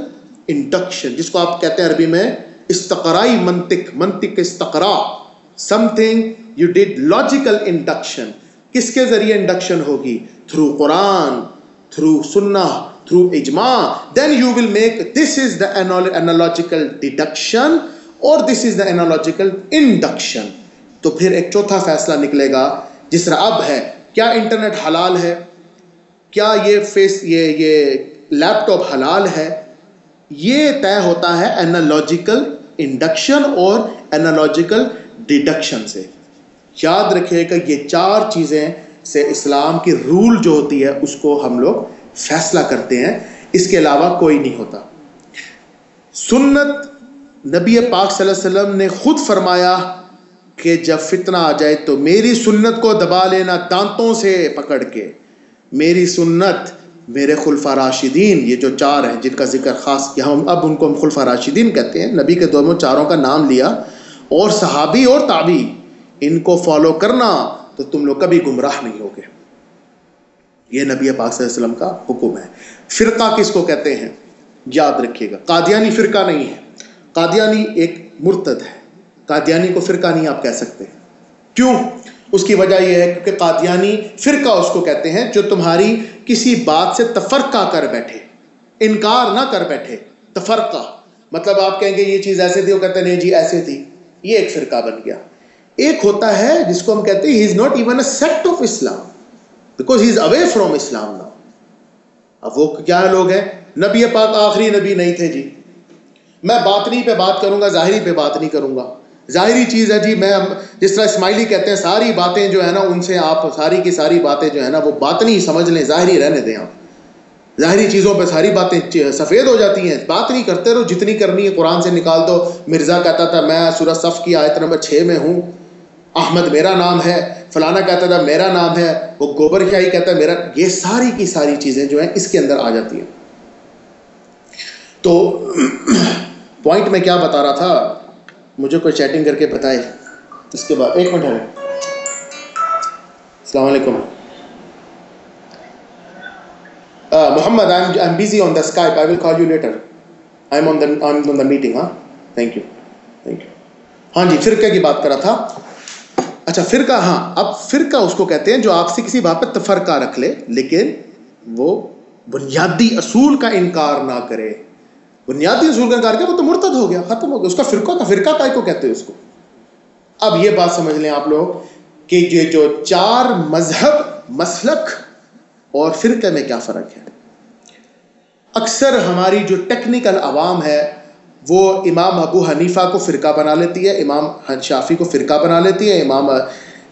induction جس کو آپ کہتے ہیں عربی میں استقرائی منطق منطق استقرا something you did logical induction کس کے ذریعے انڈکشن ہوگی؟ تھرو قرآن تھرو سننا تھرو اجماع. Then you will make this is the analogical deduction اور this is the analogical induction تو پھر ایک چوتھا فیصلہ نکلے گا، جس طرح اب ہے، کیا انٹرنیٹ حلال ہے؟ کیا یہ فیس یہ یہ لیپ ٹاپ حلال ہے، یہ طے ہوتا ہے اینالوجیکل انڈکشن اور اینالوجیکل ڈیڈکشن سے۔ یاد رکھے کہ یہ چار چیزیں سے اسلام کی رول جو ہوتی ہے، اس کو ہم لوگ فیصلہ کرتے ہیں۔ اس کے علاوہ کوئی نہیں ہوتا۔ سنت نبی پاک صلی اللہ علیہ وسلم نے خود فرمایا کہ جب فتنہ آ جائے تو میری سنت کو دبا لینا، دانتوں سے پکڑ کے۔ میری سنت میرے خلفہ راشدین، یہ جو چار ہیں جن کا ذکر خاص کیا، ہم اب ان کو ہم خلفہ راشدین کہتے ہیں۔ نبی کے دونوں چاروں کا نام لیا، اور صحابی اور تابی ان کو فالو کرنا تو تم لوگ کبھی گمراہ نہیں ہوگے۔ یہ نبی پاک صلی اللہ علیہ وسلم کا حکم ہے۔ فرقہ کس کو کہتے ہیں؟ یاد رکھیے گا، قادیانی فرقہ نہیں ہے۔ قادیانی ایک مرتد ہے۔ قادیانی کو فرقہ نہیں آپ کہہ سکتے۔ کیوں؟ اس کی وجہ یہ ہے کیونکہ قادیانی فرقہ اس کو کہتے ہیں جو تمہاری کسی بات سے تفرقہ کر بیٹھے، انکار نہ کر بیٹھے، تفرقہ۔ مطلب آپ کہیں گے یہ چیز ایسے تھی، وہ کہتے ہیں نہیں جی ایسے تھی۔ یہ ایک فرقہ بن گیا۔ ایک ہوتا ہے جس کو ہم کہتے ہیں he is not even a sect of Islam because he is away from Islam نا اب وہ کیا لوگ ہیں؟ نبی پاک آخری نبی نہیں تھے جی۔ میں باطنی پہ بات کروں گا، ظاہری پہ بات نہیں کروں گا۔ ظاہری چیز ہے جی میں جس طرح اسماعیلی کہتے ہیں، ساری باتیں جو ہے نا، ان سے آپ ساری کی ساری باتیں جو ہے نا، وہ بات نہیں سمجھ لیں، ظاہری رہنے دیں آپ۔ ظاہری چیزوں پہ ساری باتیں سفید ہو جاتی ہیں۔ بات نہیں کرتے رہو، جتنی کرنی ہے، قرآن سے نکال دو۔ مرزا کہتا تھا، میں سورج صف کی آیت نمبر چھ میں ہوں۔ احمد میرا نام ہے۔ فلانا کہتا تھا، میرا نام ہے۔ وہ گوبر شاہی کہتا ہے، میرا، یہ ساری کی ساری چیزیں جو ہیں، اس کے اندر آ جاتی ہیں۔ تو پوائنٹ میں کیا بتا رہا تھا؟ مجھے کوئی چیٹنگ کر کے بتائے۔ اس کے بعد ایک منٹ ہے۔ السلام علیکم۔ Muhammad I am busy on the Skype I will call you later I am on the I am on the meeting ہاں تھینک یو تھینک یو ہاں جی فرقے کی بات کرا تھا۔ اچھا فرقہ ہاں اب فرقہ اس کو کہتے ہیں جو آپ سے کسی بات پہ تفرقہ رکھ لے، لیکن وہ بنیادی اصول کا انکار نہ کرے۔ بنیادی اصول کا انکار کرے وہ تو مرتد ہو گیا، ختم ہو گیا۔ اس کا فرقہ کا فرقہ کا کو کہتے ہیں اس کو۔ اب یہ بات سمجھ لیں آپ لوگ کہ یہ جو چار مذہب، مسلک اور فرقے میں کیا فرق ہے؟ اکثر ہماری جو ٹیکنیکل عوام ہے، وہ امام ابو حنیفہ کو فرقہ بنا لیتی ہے، امام شافی کو فرقہ بنا لیتی ہے، امام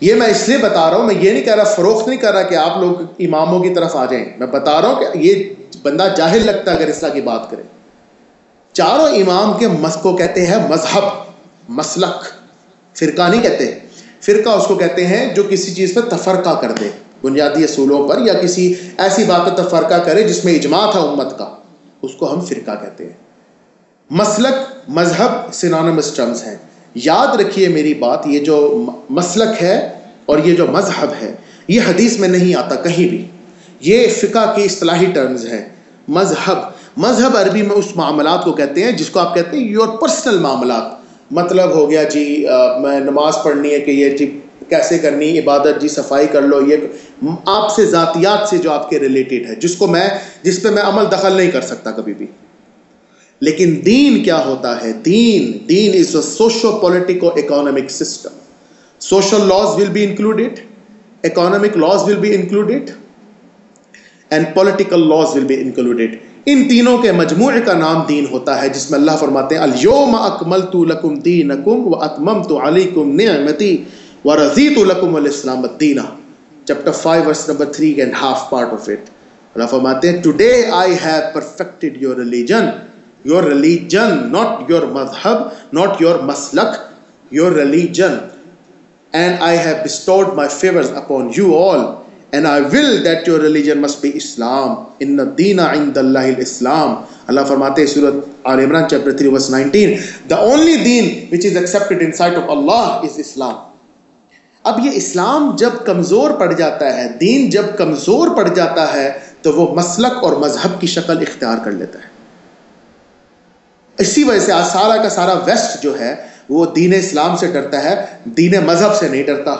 یہ میں اس لیے بتا رہا ہوں، میں یہ نہیں کہہ رہا، فروخت نہیں کر رہا کہ آپ لوگ اماموں کی طرف آ جائیں۔ میں بتا رہا ہوں کہ یہ بندہ جاہل لگتا ہے اگر اس طرح کی بات کرے۔ چاروں امام کے مس کو کہتے ہیں مذہب، مسلک، فرقہ نہیں کہتے، فرقہ اس کو کہتے ہیں جو کسی چیز پہ تفرقہ کر دے، بنیادی اصولوں پر یا کسی ایسی بات پہ تفرقہ کرے جس میں اجماع تھا امت کا، اس کو ہم فرقہ کہتے ہیں۔ مسلک، مذہب سینانمس ٹرمز ہیں۔ یاد رکھیے میری بات، یہ جو مسلک ہے اور یہ جو مذہب ہے، یہ حدیث میں نہیں آتا کہیں بھی۔ یہ فقہ کی اصطلاحی ٹرمز ہیں۔ مذہب مذہب عربی میں اس معاملات کو کہتے ہیں، جس کو آپ کہتے ہیں یور پرسنل معاملات۔ مطلب ہو گیا جی میں نماز پڑھنی ہے کہ یہ جی کیسے کرنی، عبادت جی صفائی کر لو، یہ آپ سے ذاتیات سے جو آپ کے ریلیٹڈ ہے، جس کو میں، جس پہ میں عمل دخل نہیں کر سکتا کبھی بھی۔ لیکن دین کیا ہوتا ہے؟ دین دین is a socio politico economic system social laws will be included economic laws will be included and political laws will be included ان تینوں کے مجموعے کا نام دین ہوتا ہے، جس میں اللہ فرماتے ہیں لکم دینکم و اتممت علیکم نعمتی و رضیت لکم الاسلام الدین. Chapter 5 verse number 3 and half part of it اللہ فرماتے ہیں today I have perfected your religion your religion not your مذهب ناٹ یور مسلک your religion and I have bestowed my favours upon you all and I will that your religion must be Islam. Inna deena inda Allahi al-Islam. Allah فرماتے ہیں سورة Al Imran chapter 3 verse 19 the only deen which is accepted in sight of Allah is Islam. اب یہ اسلام جب کمزور پڑ جاتا ہے، دین جب کمزور پڑ جاتا ہے، تو وہ مسلک اور مذہب کی شکل اختیار کر لیتا ہے۔ اسی وجہ سے آج سارا کا سارا ویسٹ جو ہے، وہ دین اسلام سے ڈرتا ہے، دین مذہب سے نہیں ڈرتا۔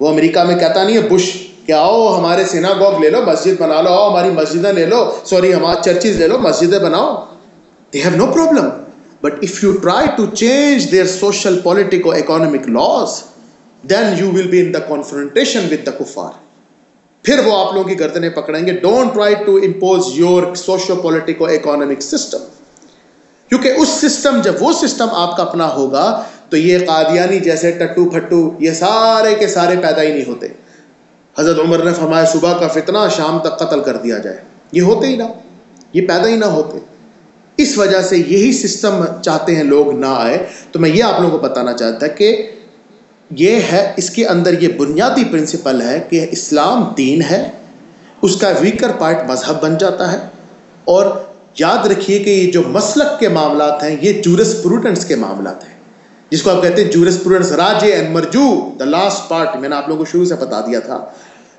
وہ امریکہ میں کہتا نہیں ہے، بش کہ آؤ ہمارے سینا گوگ لے لو، مسجد بنا لو، آؤ ہماری مسجدیں لے لو، سوری ہمارے چرچز لے لو، مسجدیں بناؤ۔ They have no problem but if you try to change their social politico economic laws then you will be in the confrontation with the کفار پھر وہ آپ لوگوں کی گردنیں پکڑیں گے۔ Don't try to impose your socio politico economic system کیونکہ اس سسٹم جب وہ سسٹم آپ کا اپنا ہوگا، تو یہ قادیانی جیسے ٹٹو پھٹو، یہ سارے کے سارے پیدا ہی نہیں ہوتے۔ حضرت عمر نے فرمایا، صبح کا فتنہ شام تک قتل کر دیا جائے۔ یہ ہوتے ہی نہ، یہ پیدا ہی نہ ہوتے۔ اس وجہ سے یہی سسٹم چاہتے ہیں لوگ نہ آئے۔ تو میں یہ آپ لوگوں کو بتانا چاہتا کہ یہ ہے، اس کے اندر یہ بنیادی پرنسپل ہے کہ اسلام دین ہے۔ اس کا ویکر پارٹ مذہب بن جاتا ہے۔ اور یاد رکھیے کہ یہ جو مسلک کے معاملات ہیں، یہ جورس پروٹنٹس کے معاملات ہیں۔ جس کو آپ کہتے ہیں جورس پروڈنس راجے اینڈ مرجو دا لاسٹ پارٹ میں نے آپ لوگوں کو شروع سے بتا دیا تھا۔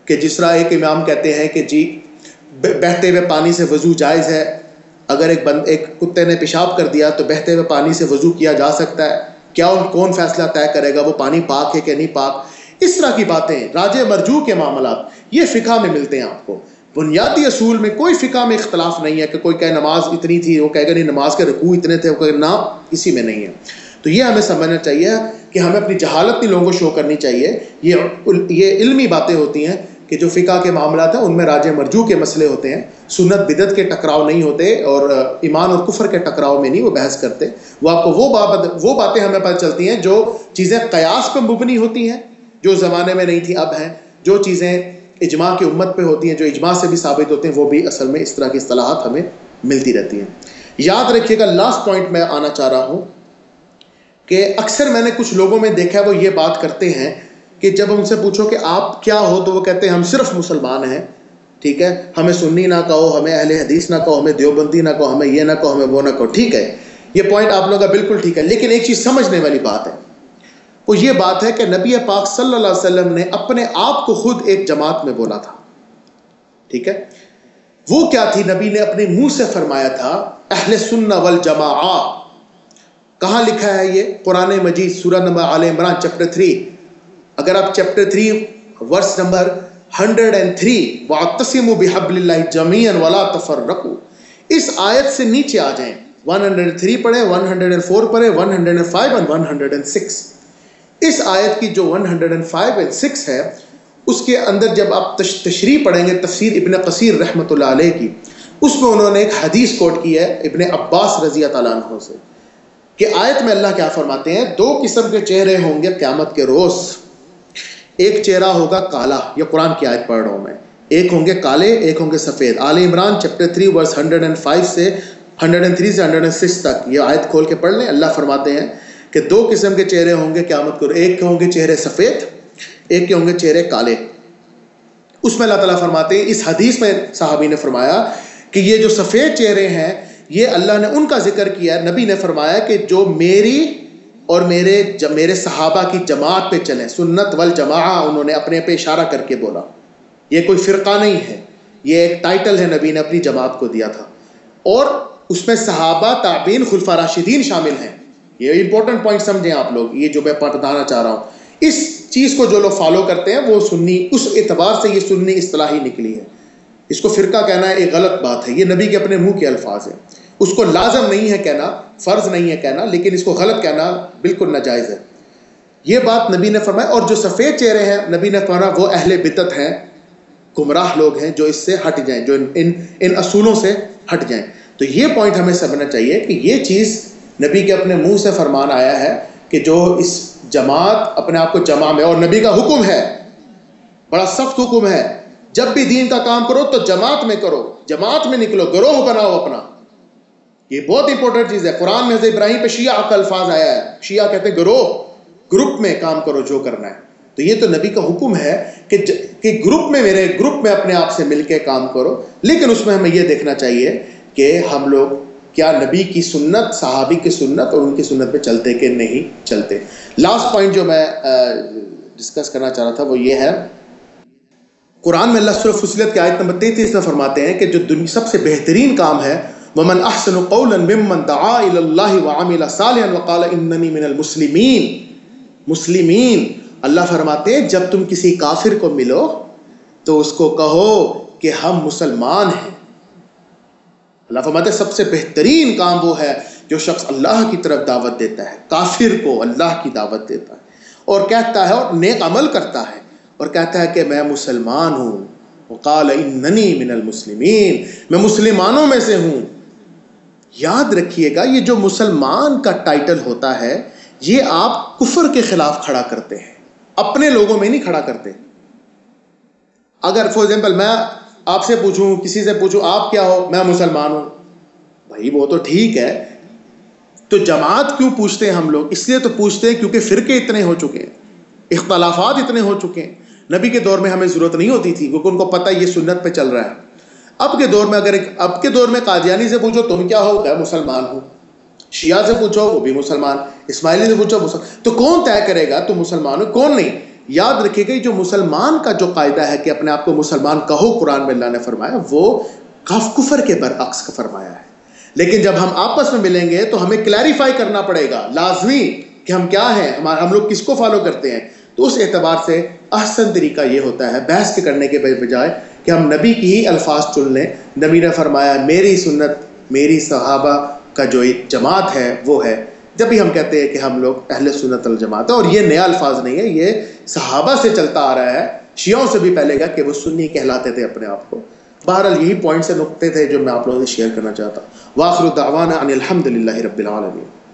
کہ جس طرح ایک امام کہتے ہیں کہ جی بہتے ہوئے پانی سے وضو جائز ہے، اگر ایک بند، ایک کتے نے پیشاب کر دیا تو بہتے ہوئے پانی سے وضو کیا جا سکتا ہے۔ کیا ان، کون فیصلہ طے کرے گا، وہ پانی پاک ہے کہ نہیں پاک؟ اس طرح کی باتیں راج مرجو کے معاملات، یہ فقہ میں ملتے ہیں آپ کو۔ بنیادی اصول میں کوئی فقہ میں اختلاف نہیں ہے کہ کوئی کہے نماز اتنی تھی، وہ کہے گا نہیں، نماز کے رکوع اتنے تھے، وہ کہے نہ، اسی میں نہیں ہے۔ تو یہ ہمیں سمجھنا چاہیے کہ ہمیں اپنی جہالت نہیں لوگوں کو شو کرنی چاہیے۔ یہ یہ علمی باتیں ہوتی ہیں۔ کہ جو فقہ کے معاملات ہیں، ان میں راج مرجو کے مسئلے ہوتے ہیں۔ سنت بدت کے ٹکراؤ نہیں ہوتے اور ایمان اور کفر کے ٹکراؤ میں نہیں وہ بحث کرتے۔ وہ آپ کو وہ بابت وہ باتیں ہمیں پتہ چلتی ہیں جو چیزیں قیاس پہ مبنی ہوتی ہیں، جو زمانے میں نہیں تھی، اب ہیں۔ جو چیزیں اجماع کی امت پہ ہوتی ہیں، جو اجماع سے بھی ثابت ہوتے ہیں، وہ بھی اصل میں اس طرح کی اصطلاحات ہمیں ملتی رہتی ہیں۔ یاد رکھیے گا لاسٹ پوائنٹ میں آنا چاہ رہا ہوں کہ اکثر میں نے کچھ لوگوں میں دیکھا وہ یہ بات کرتے ہیں کہ جب ان سے پوچھو کہ آپ کیا ہو تو وہ کہتے ہیں ہم صرف مسلمان ہیں، ٹھیک ہے؟ ہمیں سنی نہ کہو، ہمیں اہل حدیث نہ کہو، ہمیں دیوبندی نہ کہو، ہمیں یہ نہ کہو، ہمیں وہ نہ کہو، ٹھیک ہے؟ یہ پوائنٹ آپ لوگوں کا بالکل ٹھیک ہے، لیکن ایک چیز سمجھنے والی بات ہے۔ وہ یہ بات ہے کہ نبی پاک صلی اللہ علیہ وسلم نے اپنے آپ کو خود ایک جماعت میں بولا تھا۔ ٹھیک ہے؟ وہ کیا تھی؟ نبی نے اپنے منہ سے فرمایا تھا، اہل سن والجماع کہاں لکھا ہے یہ؟ قرآن مجید سورہ نمبر عال عمران چیپٹر تھری اگر آپ chapter three verse number hundred and three وَعْتَسِمُ بِحَبْلِ اللَّهِ جَمِيعًا وَلَا تَفَرَّقُوا۔ اس آیت سے نیچے آ جائیں۔ 103 پڑھیں 104 پڑھیں 105 اور 106 اس آیت کی جو 105 اینڈ 6 ہے، اس کے اندر جب آپ تشریح پڑھیں گے، تفسیر ابن قصیر رحمۃ اللہ علیہ کی، اس میں انہوں نے ایک حدیث کوٹ کی ہے، ابن عباس رضی اللہ عنہ سے، کہ آیت میں اللہ کیا فرماتے ہیں؟ دو قسم کے چہرے ہوں گے قیامت کے روز۔ ایک چہرہ ہوگا کالا، یہ قرآن کی آیت پڑھ رہا ہوں میں۔ ایک ہوں گے کالے، ایک ہوں گے سفید۔ آل Imran chapter three verse hundred and five سے ہنڈریڈ اینڈ تھری سے ہنڈریڈ اینڈ سکس تک یہ آیت کھول کے پڑھ لیں۔ اللہ فرماتے ہیں کہ دو قسم کے چہرے ہوں گے، قیامت کرو ایک کے ہوں گے چہرے سفید، ایک کے ہوں گے چہرے کالے۔ اس میں اللہ تعالیٰ فرماتے ہیں، اس حدیث میں صحابی نے فرمایا کہ یہ جو سفید چہرے ہیں، یہ اللہ نے ان کا ذکر کیا نبی نے فرمایا کہ جو میری اور میرے میرے صحابہ کی جماعت پہ چلیں۔ سنت والجماع انہوں نے اپنے پہ اشارہ کر کے بولا۔ یہ کوئی فرقہ نہیں ہے۔ یہ ایک ٹائٹل ہے، نبی نے اپنی جماعت کو دیا تھا۔ اور اس میں صحابہ تعبین خلفہ راشدین شامل ہیں۔ یہ امپورٹنٹ پوائنٹ سمجھیں آپ لوگ۔ یہ جو میں بتانا چاہ رہا ہوں۔ اس چیز کو جو لوگ فالو کرتے ہیں، وہ سنی، اس اعتبار سے یہ سنی اصطلاحی نکلی ہے۔ اس کو فرقہ کہنا ایک غلط بات ہے۔ یہ نبی کے اپنے منہ کے الفاظ ہیں۔ اس کو لازم نہیں ہے کہنا، فرض نہیں ہے کہنا، لیکن اس کو غلط کہنا بالکل ناجائز ہے۔ یہ بات نبی نے فرمایا، اور جو سفید چہرے ہیں، نبی نے فرمایا وہ اہل بدت ہیں۔ گمراہ لوگ ہیں جو اس سے ہٹ جائیں، جو ان ان اصولوں سے ہٹ جائیں۔ تو یہ پوائنٹ ہمیں سمجھنا چاہیے کہ یہ چیز نبی کے اپنے منہ سے فرمان آیا ہے کہ جو اس جماعت اپنے آپ کو جمع میں، اور نبی کا حکم ہے، بڑا سخت حکم ہے۔ جب بھی دین کا کام کرو تو جماعت میں کرو، جماعت میں نکلو، گروہ بناؤ اپنا۔ یہ بہت امپورٹنٹ چیز ہے۔ قرآن میں حضرت ابراہیم پہ شیعہ کا الفاظ آیا ہے۔ شیعہ کہتے ہیں، گروہ، گروپ میں کام کرو، جو کرنا ہے۔ تو یہ تو نبی کا حکم ہے کہ کہ گروپ میں میرے، گروپ میں اپنے آپ سے مل کے کام کرو۔ لیکن اس میں ہمیں یہ دیکھنا چاہیے کہ ہم لوگ کیا نبی کی سنت، صحابی کی سنت اور ان کی سنت پہ چلتے کہ نہیں چلتے؟ لاسٹ پوائنٹ جو میں ڈسکس کرنا چاہ رہا تھا وہ یہ ہے۔ قرآن میں اللہ سورہ فصلت کی آیت نمبر تینتیس میں فرماتے ہیں کہ جو دنیا، سب سے بہترین کام ہے ومن احسن قولا ممن دعا الى الله وعمل صالحا وقال انني من المسلمین مسلمین اللہ فرماتے ہیں، جب تم کسی کافر کو ملو تو اس کو کہو کہ ہم مسلمان ہیں۔ اللہ فرماتے سب سے بہترین کام وہ ہے جو شخص اللہ کی طرف دعوت دیتا ہے، کافر کو اللہ کی دعوت دیتا ہے۔ اور کہتا ہے اور نیک عمل کرتا ہے۔ اور کہتا ہے کہ میں مسلمان ہوں۔ وقال اننی من المسلمین میں مسلمانوں میں سے ہوں۔ یاد رکھیے گا، یہ جو مسلمان کا ٹائٹل ہوتا ہے، یہ آپ کفر کے خلاف کھڑا کرتے ہیں۔ اپنے لوگوں میں نہیں کھڑا کرتے۔ اگر فار ایگزامپل میں آپ سے پوچھوں، کسی سے پوچھوں، آپ کیا ہو؟ میں مسلمان ہوں۔ بھائی، وہ تو ٹھیک ہے۔ تو جماعت کیوں پوچھتے ہیں ہم لوگ؟ اس لیے تو پوچھتے ہیں کیونکہ فرقے اتنے ہو چکے ہیں۔ اختلافات اتنے ہو چکے ہیں۔ نبی کے دور میں ہمیں ضرورت نہیں ہوتی تھی، کیونکہ ان کو پتہ یہ سنت پہ چل رہا ہے۔ اب کے دور میں اگر اب کے دور میں قادیانی سے پوچھو تم کیا ہو؟ میں مسلمان ہوں۔ شیعہ سے پوچھو، وہ بھی مسلمان۔ اسماعیلی سے پوچھو، مسلمان۔ تو کون طے کرے گا؟ تو مسلمان ہو؟ کون نہیں؟ یاد رکھے گا جو مسلمان کا جو قاعدہ ہے کہ اپنے آپ کو مسلمان کہو، قرآن میں اللہ نے فرمایا، وہ کف کفر کے برعکس کا فرمایا ہے۔ لیکن جب ہم آپس میں ملیں گے تو ہمیں کلیریفائی کرنا پڑے گا۔ لازمی کہ ہم کیا ہیں؟ ہم لوگ کس کو فالو کرتے ہیں؟ تو اس اعتبار سے احسن طریقہ یہ ہوتا ہے بحث کے کرنے کے بجائے کہ ہم نبی کی ہی الفاظ چن لیں۔ نبی نے فرمایا، میری سنت، میری صحابہ کا جو جماعت ہے، وہ ہے۔ جب بھی ہم کہتے ہیں کہ ہم لوگ اہل سنت الجماعت ہے اور یہ نیا الفاظ نہیں ہے، یہ صحابہ سے چلتا آ رہا ہے۔ شیعوں سے بھی پہلے گا کہ وہ سنی کہلاتے تھے اپنے آپ کو۔ بہرحال یہی پوائنٹ سے نقطے تھے جو میں آپ لوگوں سے شیئر کرنا چاہتا ہوں۔ واخر دعوانا ان الحمد للہ رب العالمین۔